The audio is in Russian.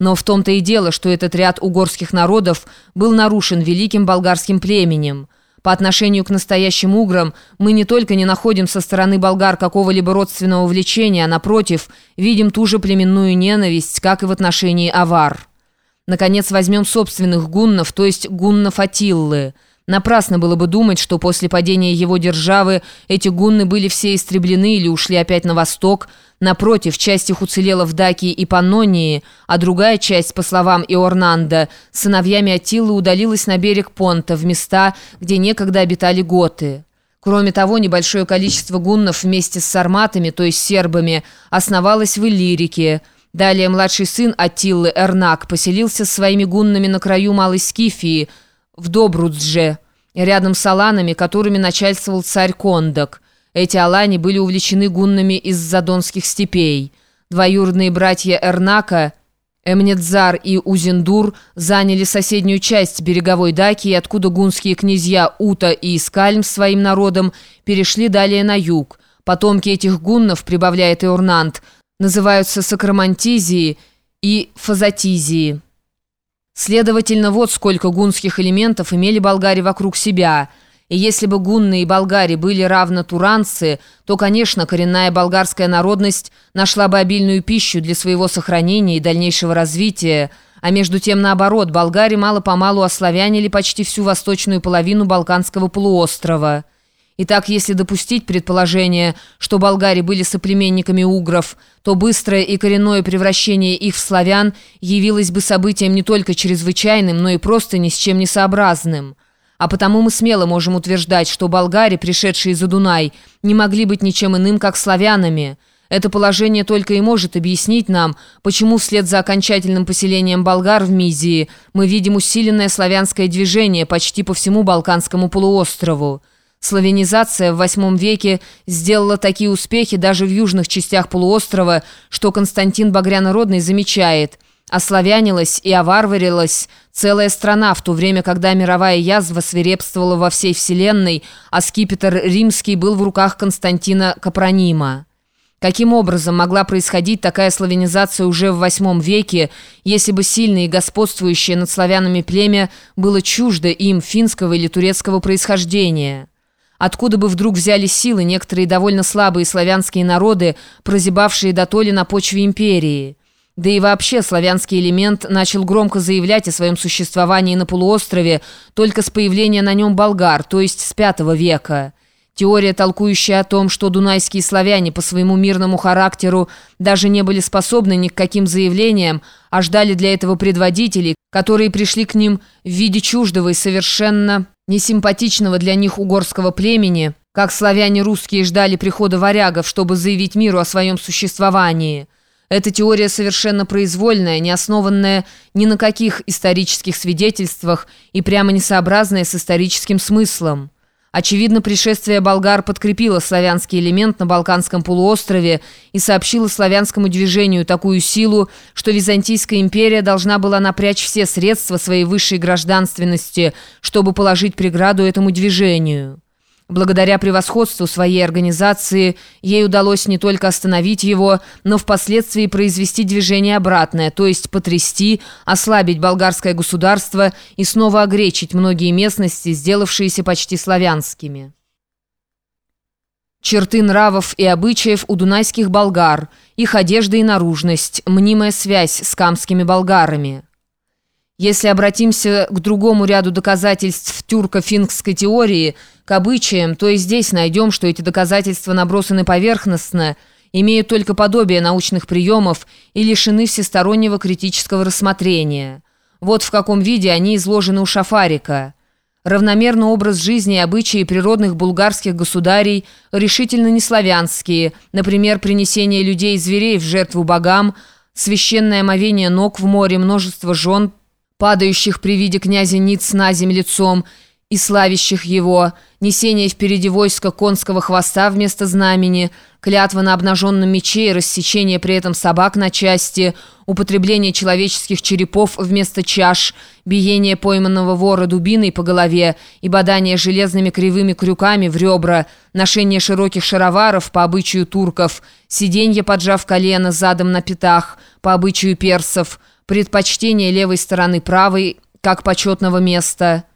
Но в том-то и дело, что этот ряд угорских народов был нарушен великим болгарским племенем. По отношению к настоящим уграм мы не только не находим со стороны болгар какого-либо родственного влечения, а напротив, видим ту же племенную ненависть, как и в отношении авар. Наконец возьмем собственных гуннов, то есть гуннов Атиллы – Напрасно было бы думать, что после падения его державы эти гунны были все истреблены или ушли опять на восток. Напротив, часть их уцелела в Дакии и Паннонии, а другая часть, по словам Иорнанда, сыновьями Атилы удалилась на берег Понта, в места, где некогда обитали готы. Кроме того, небольшое количество гуннов вместе с сарматами, то есть сербами, основалось в Иллирике. Далее младший сын Атиллы, Эрнак, поселился с своими гуннами на краю Малой Скифии – в Добрудже, рядом с аланами, которыми начальствовал царь Кондак. Эти алани были увлечены гуннами из задонских степей. Двоюродные братья Эрнака, Эмнедзар и Узендур заняли соседнюю часть береговой Дакии, откуда гунские князья Ута и Искальм своим народом перешли далее на юг. Потомки этих гуннов, прибавляет Иорнант, называются Сакрамантизии и Фазатизии. Следовательно, вот сколько гунских элементов имели болгари вокруг себя. И если бы гунны и болгари были равно туранцы, то, конечно, коренная болгарская народность нашла бы обильную пищу для своего сохранения и дальнейшего развития, а между тем, наоборот, болгари мало-помалу ославянили почти всю восточную половину Балканского полуострова. Итак, если допустить предположение, что болгари были соплеменниками угров, то быстрое и коренное превращение их в славян явилось бы событием не только чрезвычайным, но и просто ни с чем не сообразным. А потому мы смело можем утверждать, что болгари, пришедшие за Дунай, не могли быть ничем иным, как славянами. Это положение только и может объяснить нам, почему вслед за окончательным поселением болгар в Мизии мы видим усиленное славянское движение почти по всему Балканскому полуострову. Славянизация в VIII веке сделала такие успехи даже в южных частях полуострова, что Константин Багрянородный замечает «Ославянилась и оварварилась целая страна, в то время, когда мировая язва свирепствовала во всей вселенной, а скипетр римский был в руках Константина Капронима». Каким образом могла происходить такая славянизация уже в VIII веке, если бы сильное и господствующее над славянами племя было чуждо им финского или турецкого происхождения? Откуда бы вдруг взяли силы некоторые довольно слабые славянские народы, прозябавшие до толи на почве империи? Да и вообще славянский элемент начал громко заявлять о своем существовании на полуострове только с появления на нем болгар, то есть с V века. Теория, толкующая о том, что дунайские славяне по своему мирному характеру даже не были способны ни к каким заявлениям, а ждали для этого предводителей, которые пришли к ним в виде чуждого и совершенно несимпатичного для них угорского племени, как славяне русские ждали прихода варягов, чтобы заявить миру о своем существовании. Эта теория совершенно произвольная, не основанная ни на каких исторических свидетельствах и прямо несообразная с историческим смыслом. Очевидно, пришествие болгар подкрепило славянский элемент на Балканском полуострове и сообщило славянскому движению такую силу, что Византийская империя должна была напрячь все средства своей высшей гражданственности, чтобы положить преграду этому движению. Благодаря превосходству своей организации ей удалось не только остановить его, но впоследствии произвести движение обратное, то есть потрясти, ослабить болгарское государство и снова огречить многие местности, сделавшиеся почти славянскими. Черты нравов и обычаев у дунайских болгар, их одежда и наружность, мнимая связь с камскими болгарами. Если обратимся к другому ряду доказательств тюрко-финской теории, к обычаям, то и здесь найдем, что эти доказательства набросаны поверхностно, имеют только подобие научных приемов и лишены всестороннего критического рассмотрения. Вот в каком виде они изложены у Шафарика. Равномерно образ жизни и обычаи природных булгарских государей решительно не славянские, например, принесение людей и зверей в жертву богам, священное омовение ног в море, множество жен, падающих при виде князя Ниц на земь лицом и славящих его, несение впереди войска конского хвоста вместо знамени, клятва на обнаженном мече и рассечение при этом собак на части, употребление человеческих черепов вместо чаш, биение пойманного вора дубиной по голове и бодание железными кривыми крюками в ребра, ношение широких шароваров по обычаю турков, сиденье, поджав колено задом на пятах, по обычаю персов – предпочтение левой стороны правой, как почетного места –